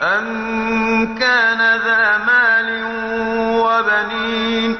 أن كان ذا مال وبنين